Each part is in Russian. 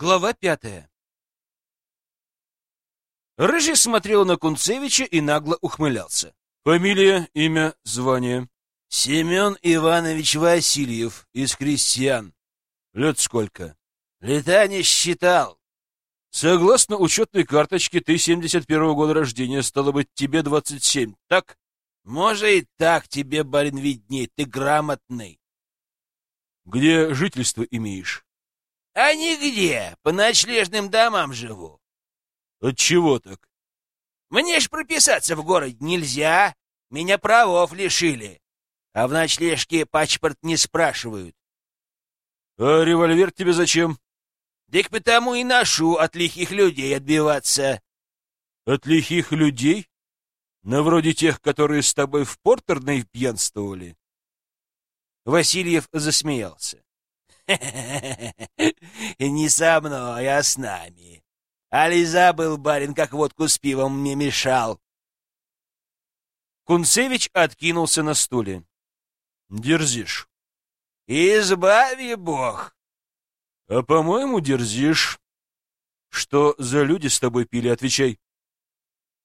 Глава пятая. Рыжий смотрел на Кунцевича и нагло ухмылялся. Фамилия, имя, звание. Семен Иванович Васильев из крестьян. Лет сколько? Лета не считал. Согласно учетной карточке, ты 71-го года рождения, стало быть, тебе 27, так? Может, и так тебе, барин, видней, ты грамотный. Где жительство имеешь? А нигде, по ночлежным домам живу. От чего так? Мне ж прописаться в городе нельзя, меня правов лишили. А в ночлежке паспорт не спрашивают. А револьвер тебе зачем? Так потому и ношу от лихих людей отбиваться. От лихих людей? На вроде тех, которые с тобой в портерной пьянствовали? Васильев засмеялся. Не со мной, а с нами. Али забыл, барин, как водку с пивом мне мешал. Кунцевич откинулся на стуле. Дерзишь. Избави бог. А, по-моему, дерзишь. Что за люди с тобой пили, отвечай.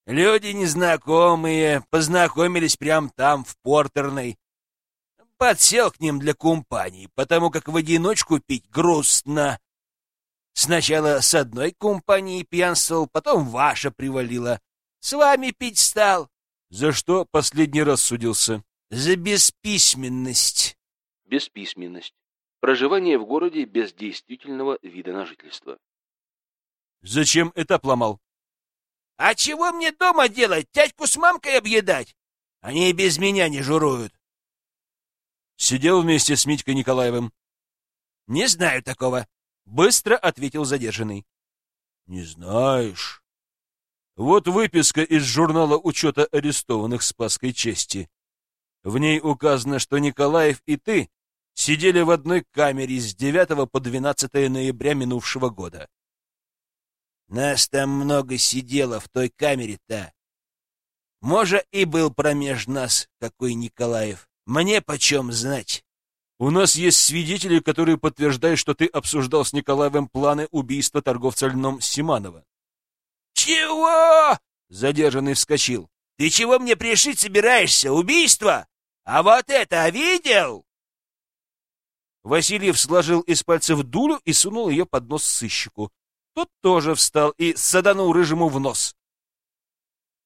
Люди незнакомые, познакомились прямо там, в портерной подсел к ним для компании, потому как в одиночку пить грустно. Сначала с одной компанией пьянствовал, потом ваша привалила. С вами пить стал. За что последний раз судился? За бесписьменность. Бесписьменность. Проживание в городе без действительного вида на жительство. Зачем этап ломал? А чего мне дома делать? Тядьку с мамкой объедать? Они и без меня не журуют. Сидел вместе с Митькой Николаевым. — Не знаю такого, — быстро ответил задержанный. — Не знаешь. Вот выписка из журнала учета арестованных Спасской чести. В ней указано, что Николаев и ты сидели в одной камере с 9 по 12 ноября минувшего года. Нас там много сидело в той камере-то. Может, и был промеж нас какой Николаев. Мне почем знать? У нас есть свидетели, которые подтверждают, что ты обсуждал с Николаевым планы убийства торговца льном Симанова. Чего? Задержанный вскочил. Ты чего мне пришить собираешься? Убийство? А вот это видел? Васильев сложил из пальцев дулю и сунул ее под нос сыщику. Тот тоже встал и саданул рыжему в нос.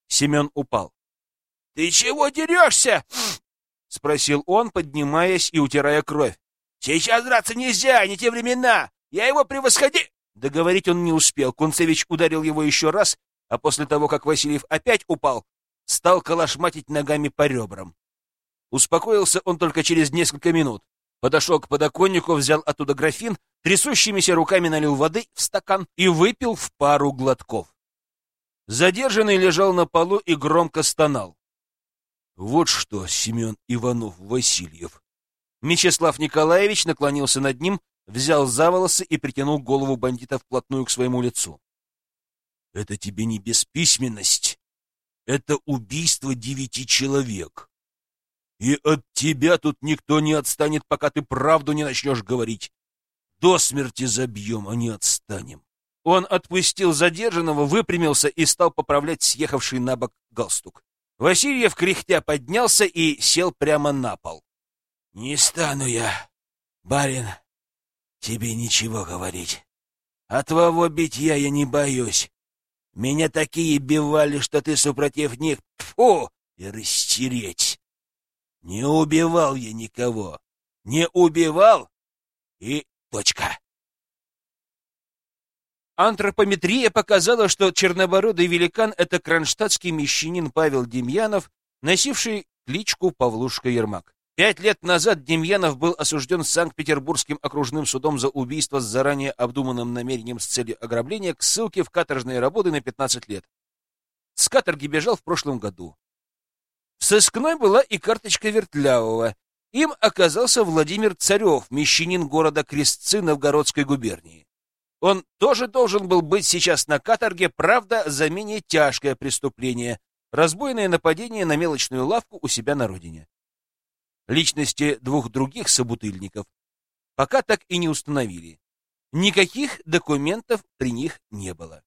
Семен упал. — Ты чего дерешься? — спросил он, поднимаясь и утирая кровь. — Сейчас драться нельзя, не те времена! Я его превосходи... Договорить он не успел. Кунцевич ударил его еще раз, а после того, как Васильев опять упал, стал калашматить ногами по ребрам. Успокоился он только через несколько минут. Подошел к подоконнику, взял оттуда графин, трясущимися руками налил воды в стакан и выпил в пару глотков. Задержанный лежал на полу и громко стонал. Вот что, Семен Иванов-Васильев. Мечислав Николаевич наклонился над ним, взял за волосы и притянул голову бандита вплотную к своему лицу. Это тебе не бесписьменность. Это убийство девяти человек. И от тебя тут никто не отстанет, пока ты правду не начнешь говорить. До смерти забьем, а не отстанем. Он отпустил задержанного, выпрямился и стал поправлять съехавший на бок галстук. Васильев кряхтя поднялся и сел прямо на пол. — Не стану я, барин, тебе ничего говорить. А твоего битья я не боюсь. Меня такие бивали, что ты супротив них, фу, и растереть. Не убивал я никого. Не убивал и точка. Антропометрия показала, что чернобородый великан — это кронштадтский мещанин Павел Демьянов, носивший кличку Павлушка Ермак. Пять лет назад Демьянов был осужден Санкт-Петербургским окружным судом за убийство с заранее обдуманным намерением с целью ограбления к ссылке в каторжные работы на 15 лет. С каторги бежал в прошлом году. В сыскной была и карточка Вертлявого. Им оказался Владимир Царев, мещанин города Крестцы Новгородской губернии. Он тоже должен был быть сейчас на каторге, правда, за менее тяжкое преступление — разбойное нападение на мелочную лавку у себя на родине. Личности двух других собутыльников пока так и не установили. Никаких документов при них не было.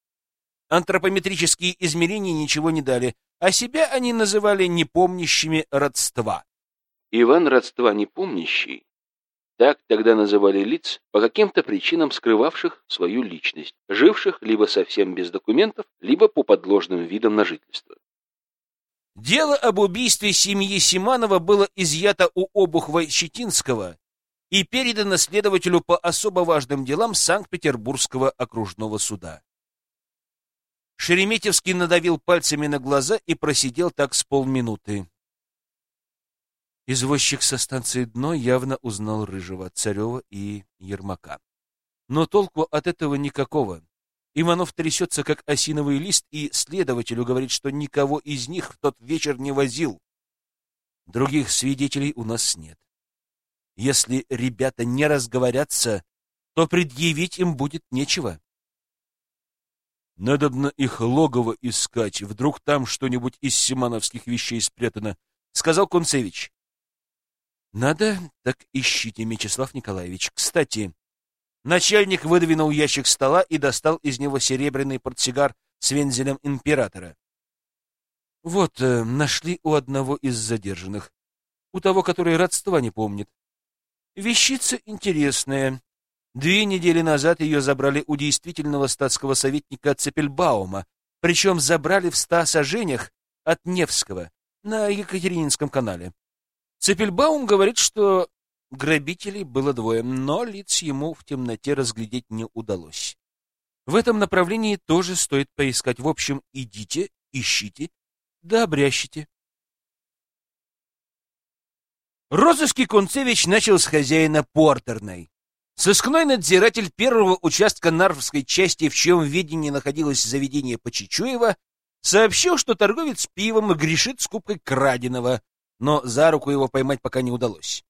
Антропометрические измерения ничего не дали, а себя они называли непомнящими родства. Иван родства непомнящий. Так тогда называли лиц, по каким-то причинам скрывавших свою личность, живших либо совсем без документов, либо по подложным видам на жительство. Дело об убийстве семьи Симанова было изъято у Обухова Щетинского и передано следователю по особо важным делам Санкт-Петербургского окружного суда. Шереметьевский надавил пальцами на глаза и просидел так с полминуты. Извозчик со станции «Дно» явно узнал Рыжего, Царева и Ермака. Но толку от этого никакого. Иванов трясется, как осиновый лист, и следователю говорит, что никого из них в тот вечер не возил. Других свидетелей у нас нет. Если ребята не разговорятся, то предъявить им будет нечего. Надобно их логово искать, вдруг там что-нибудь из симановских вещей спрятано, — сказал Кунцевич. — Надо, так ищите, Мечислав Николаевич. Кстати, начальник выдвинул ящик стола и достал из него серебряный портсигар с вензелем императора. Вот, э, нашли у одного из задержанных. У того, который родства не помнит. Вещица интересная. Две недели назад ее забрали у действительного статского советника Цепельбаума, причем забрали в ста сажениях от Невского на Екатерининском канале. Цепельбаум говорит, что грабителей было двое, но лиц ему в темноте разглядеть не удалось. В этом направлении тоже стоит поискать. В общем, идите, ищите, да обрящите. Розыски Кунцевич начал с хозяина портерной. Сыскной надзиратель первого участка Нарвской части, в чьем видении находилось заведение Почечуева, сообщил, что торговец пивом грешит скупкой краденого, но за руку его поймать пока не удалось.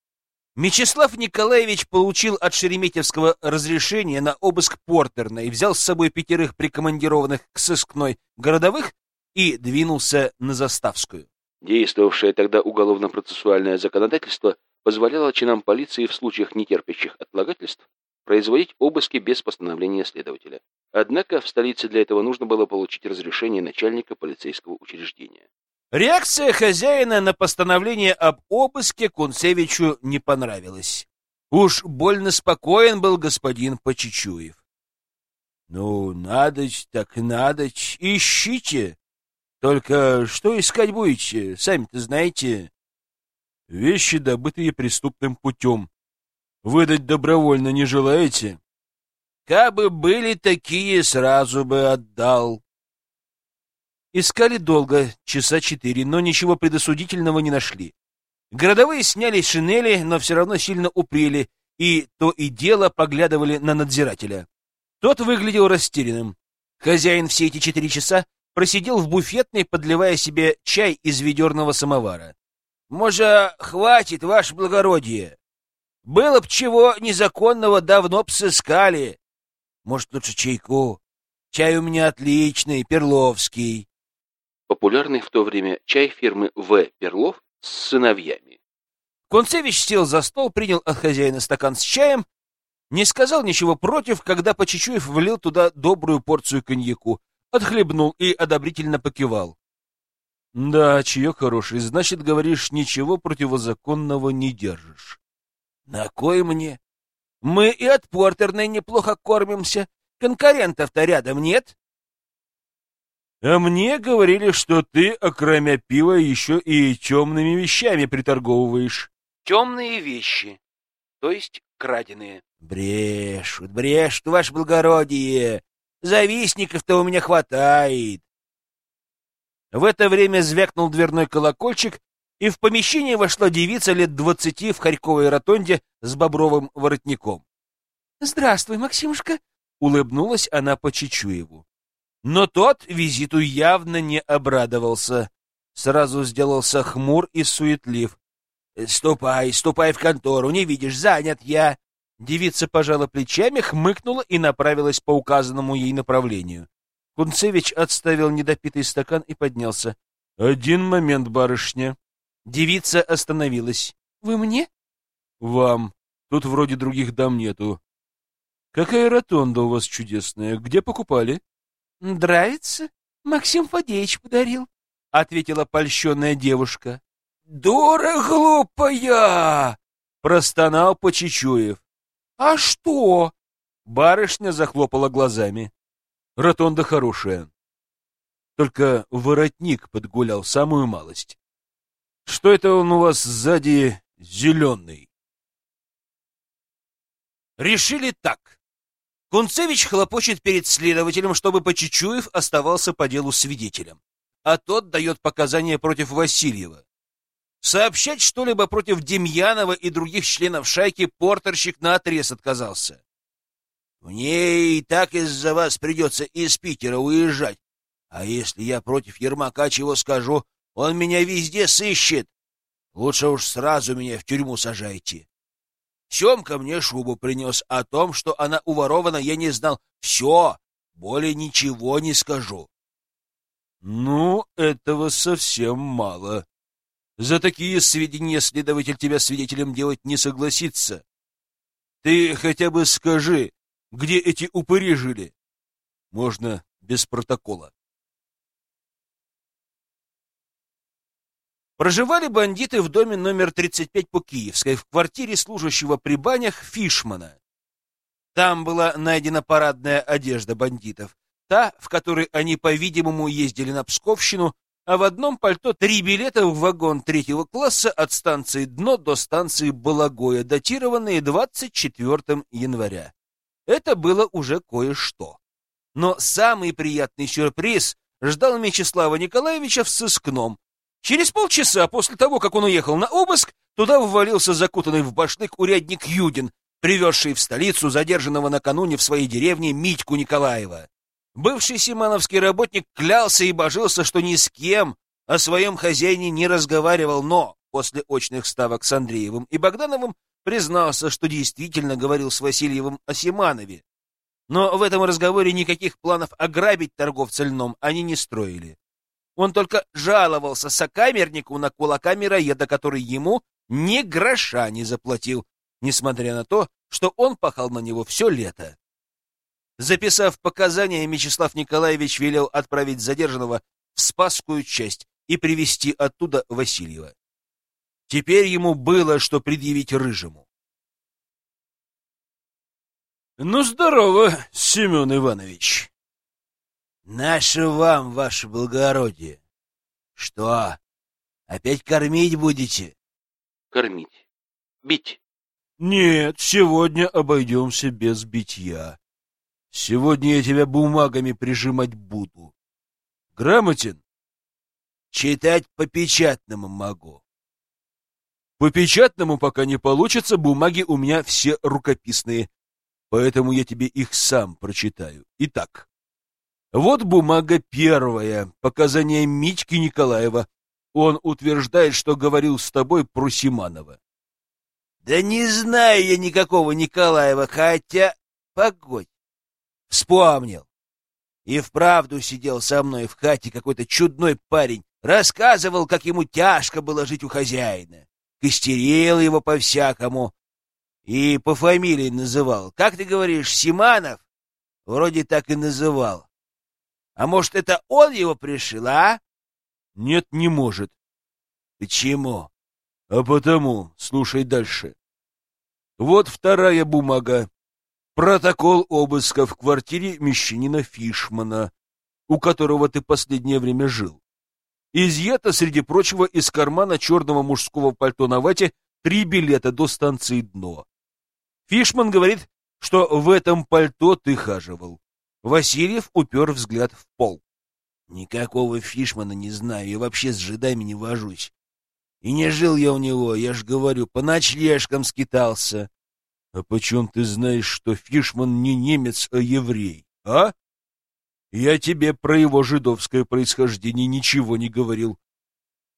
Мечислав Николаевич получил от Шереметьевского разрешение на обыск портерной, взял с собой пятерых прикомандированных к сыскной городовых и двинулся на Заставскую. Действовавшее тогда уголовно-процессуальное законодательство позволяло чинам полиции в случаях нетерпящих отлагательств производить обыски без постановления следователя. Однако в столице для этого нужно было получить разрешение начальника полицейского учреждения. Реакция хозяина на постановление об обыске Кунцевичу не понравилась. Уж больно спокоен был господин Почечуев. — Ну, надоч, так надоч, ищите. Только что искать будете, сами-то знаете вещи, добытые преступным путем. Выдать добровольно не желаете? Кабы были такие, сразу бы отдал. Искали долго, часа четыре, но ничего предосудительного не нашли. Городовые сняли шинели, но все равно сильно упрели, и то и дело поглядывали на надзирателя. Тот выглядел растерянным. Хозяин все эти четыре часа просидел в буфетной, подливая себе чай из ведерного самовара. Может, хватит, ваше благородие? Было б чего незаконного, давно б сыскали. Может, лучше чайку? Чай у меня отличный, перловский. Популярный в то время чай фирмы В. Перлов с сыновьями. Концевич сел за стол, принял от хозяина стакан с чаем, не сказал ничего против, когда Почечуев влил туда добрую порцию коньяку, отхлебнул и одобрительно покивал. — Да, чаек хороший. Значит, говоришь, ничего противозаконного не держишь. — На кой мне? Мы и от портерной неплохо кормимся. Конкурентов-то рядом нет. — А мне говорили, что ты, окромя пива, еще и темными вещами приторговываешь. — Темные вещи, то есть краденые. — Брешут, брешут, ваше благородие. Завистников-то у меня хватает. В это время звякнул дверной колокольчик, и в помещение вошла девица лет двадцати в Харьковой ротонде с бобровым воротником. — Здравствуй, Максимушка! — улыбнулась она по Чечуеву. Но тот визиту явно не обрадовался. Сразу сделался хмур и суетлив. — Ступай, ступай в контору, не видишь, занят я. Девица пожала плечами, хмыкнула и направилась по указанному ей направлению. Кунцевич отставил недопитый стакан и поднялся. — Один момент, барышня. Девица остановилась. — Вы мне? — Вам. Тут вроде других дам нету. Какая ротонда у вас чудесная. Где покупали? — Нравится? Максим Фадеевич подарил, — ответила польщенная девушка. — Дура глупая! — простонал Почечуев. — А что? — барышня захлопала глазами. — Ротонда хорошая. Только воротник подгулял самую малость. Что это он у вас сзади зеленый? Решили так. Кунцевич хлопочет перед следователем, чтобы Почечуев оставался по делу свидетелем, а тот дает показания против Васильева. Сообщать что-либо против Демьянова и других членов шайки портерщик наотрез отказался. «Мне и так из-за вас придется из Питера уезжать. А если я против Ермака чего скажу, он меня везде сыщет. Лучше уж сразу меня в тюрьму сажайте. Семка мне шубу принес. О том, что она уворована, я не знал. Все, более ничего не скажу. Ну, этого совсем мало. За такие сведения следователь тебя свидетелем делать не согласится. Ты хотя бы скажи, где эти упыри жили? Можно без протокола. Проживали бандиты в доме номер 35 по Киевской, в квартире служащего при банях Фишмана. Там была найдена парадная одежда бандитов, та, в которой они, по-видимому, ездили на Псковщину, а в одном пальто три билета в вагон третьего класса от станции Дно до станции Балагоя, датированные 24 января. Это было уже кое-что. Но самый приятный сюрприз ждал Мячеслава Николаевича в сыскном, Через полчаса после того, как он уехал на обыск, туда ввалился закутанный в башлык урядник Юдин, привезший в столицу задержанного накануне в своей деревне Митьку Николаева. Бывший симановский работник клялся и божился, что ни с кем о своем хозяине не разговаривал, но после очных ставок с Андреевым и Богдановым признался, что действительно говорил с Васильевым о Симанове. Но в этом разговоре никаких планов ограбить торговца льном они не строили. Он только жаловался сокамернику на кулака мироеда, который ему ни гроша не заплатил, несмотря на то, что он пахал на него все лето. Записав показания, Мячеслав Николаевич велел отправить задержанного в Спасскую часть и привести оттуда Васильева. Теперь ему было что предъявить Рыжему. — Ну, здорово, Семен Иванович! Наше вам, ваше благородие. Что, опять кормить будете? Кормить. Бить. Нет, сегодня обойдемся без битья. Сегодня я тебя бумагами прижимать буду. Грамотен? Читать по печатному могу. По печатному пока не получится, бумаги у меня все рукописные, поэтому я тебе их сам прочитаю. Итак, вот бумага первая, показания Митьки Николаева. Он утверждает, что говорил с тобой про Симанова. Да не знаю я никакого Николаева, хотя... Погодь. Вспомнил. И вправду сидел со мной в хате какой-то чудной парень. Рассказывал, как ему тяжко было жить у хозяина. Костерил его по-всякому. И по фамилии называл. Как ты говоришь, Симанов? Вроде так и называл. А может, это он его пришил, а? Нет, не может. Почему? А потому, слушай дальше. Вот вторая бумага. Протокол обыска в квартире мещанина Фишмана, у которого ты последнее время жил. Изъято, среди прочего, из кармана черного мужского пальто на вате три билета до станции «Дно». Фишман говорит, что в этом пальто ты хаживал. Васильев упер взгляд в пол. Никакого Фишмана не знаю, я вообще с жидами не вожусь. И не жил я у него, я ж говорю, по ночлежкам скитался. А почем ты знаешь, что Фишман не немец, а еврей, а? Я тебе про его жидовское происхождение ничего не говорил.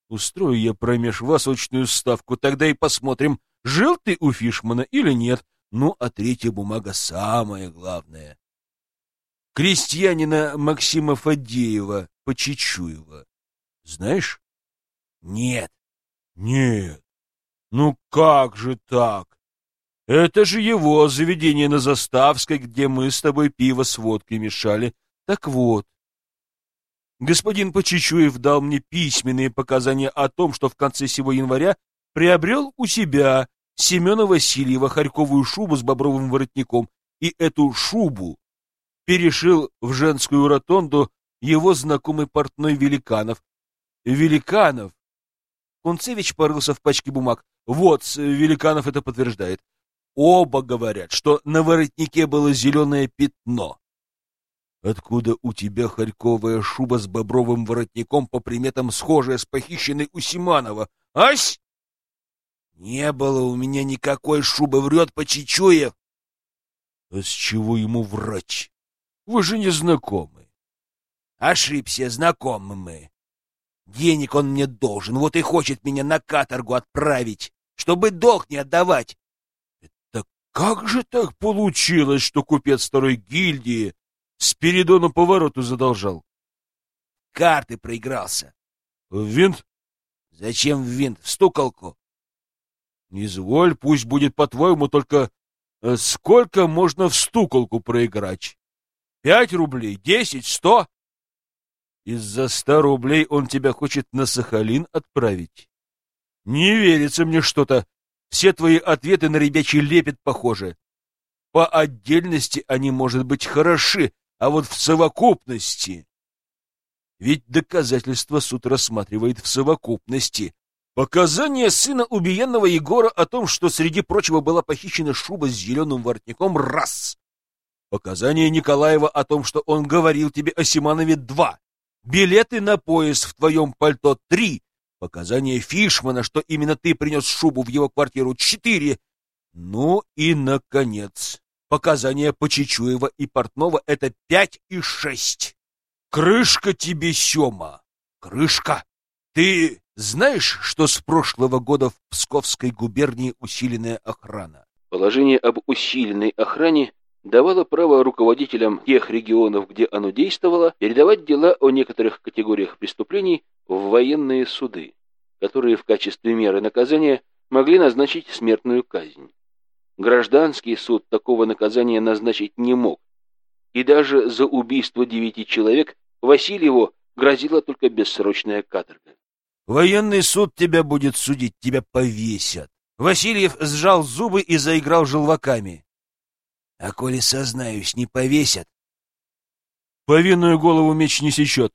Устрою я промеж вас очную ставку, тогда и посмотрим, жил ты у Фишмана или нет. Ну, а третья бумага самая главная крестьянина Максима Фадеева Почечуева. Знаешь? Нет. Нет. Ну как же так? Это же его заведение на Заставской, где мы с тобой пиво с водкой мешали. Так вот, господин Почечуев дал мне письменные показания о том, что в конце сего января приобрел у себя Семена Васильева харьковую шубу с бобровым воротником, и эту шубу перешил в женскую ротонду его знакомый портной Великанов. Великанов! Кунцевич порылся в пачке бумаг. Вот, Великанов это подтверждает. Оба говорят, что на воротнике было зеленое пятно. Откуда у тебя харьковая шуба с бобровым воротником по приметам схожая с похищенной у Симанова? Ась! Не было у меня никакой шубы, врет Почечуев. А с чего ему врать? Вы же не знакомы. Ошибся, знакомы мы. Денег он мне должен, вот и хочет меня на каторгу отправить, чтобы долг не отдавать. Это как же так получилось, что купец второй гильдии Спиридону повороту задолжал? Карты проигрался. В винт? Зачем в винт? В стуколку. Изволь, пусть будет по-твоему, только э, сколько можно в стуколку проиграть? Пять рублей, десять, сто? Из-за ста рублей он тебя хочет на Сахалин отправить? Не верится мне что-то. Все твои ответы на ребячий лепет похожи. По отдельности они, может быть, хороши, а вот в совокупности... Ведь доказательства суд рассматривает в совокупности, Показания сына убиенного Егора о том, что среди прочего была похищена шуба с зеленым воротником, раз. Показания Николаева о том, что он говорил тебе о Симанове, два. Билеты на поезд в твоем пальто, три. Показания Фишмана, что именно ты принес шубу в его квартиру, четыре. Ну и, наконец, показания Почечуева и Портнова — это пять и шесть. Крышка тебе, Сема, крышка. Ты знаешь, что с прошлого года в Псковской губернии усиленная охрана? Положение об усиленной охране давало право руководителям тех регионов, где оно действовало, передавать дела о некоторых категориях преступлений в военные суды, которые в качестве меры наказания могли назначить смертную казнь. Гражданский суд такого наказания назначить не мог, и даже за убийство девяти человек Васильеву грозила только бессрочная каторга. Военный суд тебя будет судить, тебя повесят. Васильев сжал зубы и заиграл желваками. А коли сознаюсь, не повесят? Повинную голову меч не сечет.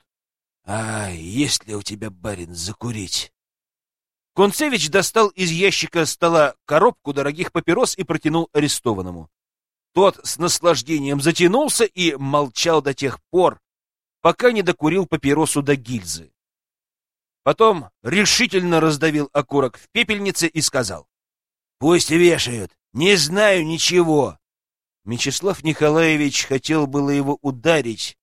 А есть ли у тебя, барин, закурить? Концевич достал из ящика стола коробку дорогих папирос и протянул арестованному. Тот с наслаждением затянулся и молчал до тех пор, пока не докурил папиросу до гильзы. Потом решительно раздавил окурок в пепельнице и сказал. «Пусть вешают, не знаю ничего». Мечислав Николаевич хотел было его ударить,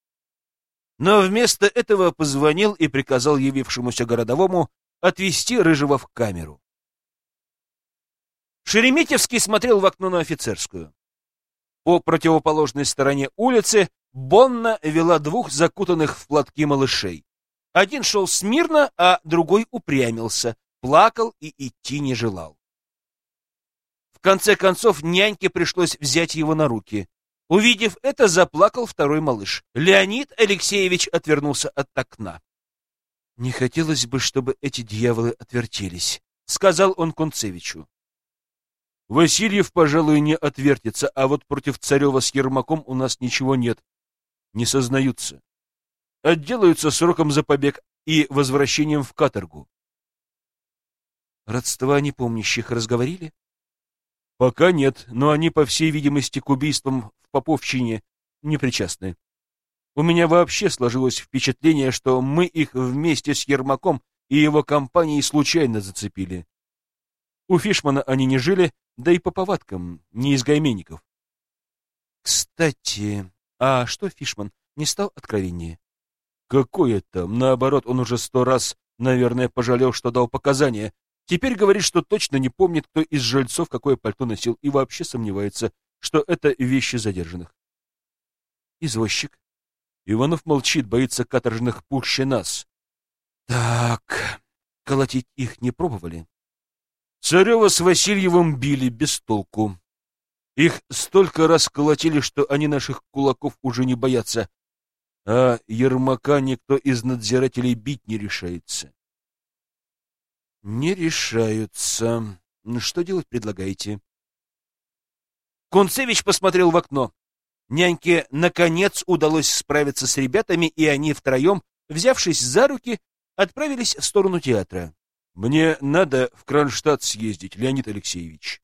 но вместо этого позвонил и приказал явившемуся городовому отвезти Рыжего в камеру. Шереметьевский смотрел в окно на офицерскую. По противоположной стороне улицы Бонна вела двух закутанных в платки малышей. Один шел смирно, а другой упрямился, плакал и идти не желал. Конце концов, няньке пришлось взять его на руки. Увидев это, заплакал второй малыш. Леонид Алексеевич отвернулся от окна. «Не хотелось бы, чтобы эти дьяволы отвертелись», — сказал он Кунцевичу. «Васильев, пожалуй, не отвертится, а вот против Царева с Ермаком у нас ничего нет. Не сознаются отделаются сроком за побег и возвращением в каторгу. Родства непомнящих разговорили? Пока нет, но они, по всей видимости, к убийствам в Поповщине не причастны. У меня вообще сложилось впечатление, что мы их вместе с Ермаком и его компанией случайно зацепили. У Фишмана они не жили, да и по повадкам, не из гайменников. Кстати, а что Фишман не стал откровеннее? Какое там? Наоборот, он уже сто раз, наверное, пожалел, что дал показания. Теперь говорит, что точно не помнит, кто из жильцов какое пальто носил, и вообще сомневается, что это вещи задержанных. Извозчик. Иванов молчит, боится каторжных пуще нас. Так, колотить их не пробовали. Царева с Васильевым били без толку. Их столько раз колотили, что они наших кулаков уже не боятся, а Ермака никто из надзирателей бить не решается. Не решаются. Что делать предлагаете? Концевич посмотрел в окно. Няньке, наконец, удалось справиться с ребятами, и они втроем, взявшись за руки, отправились в сторону театра. «Мне надо в Кронштадт съездить, Леонид Алексеевич»,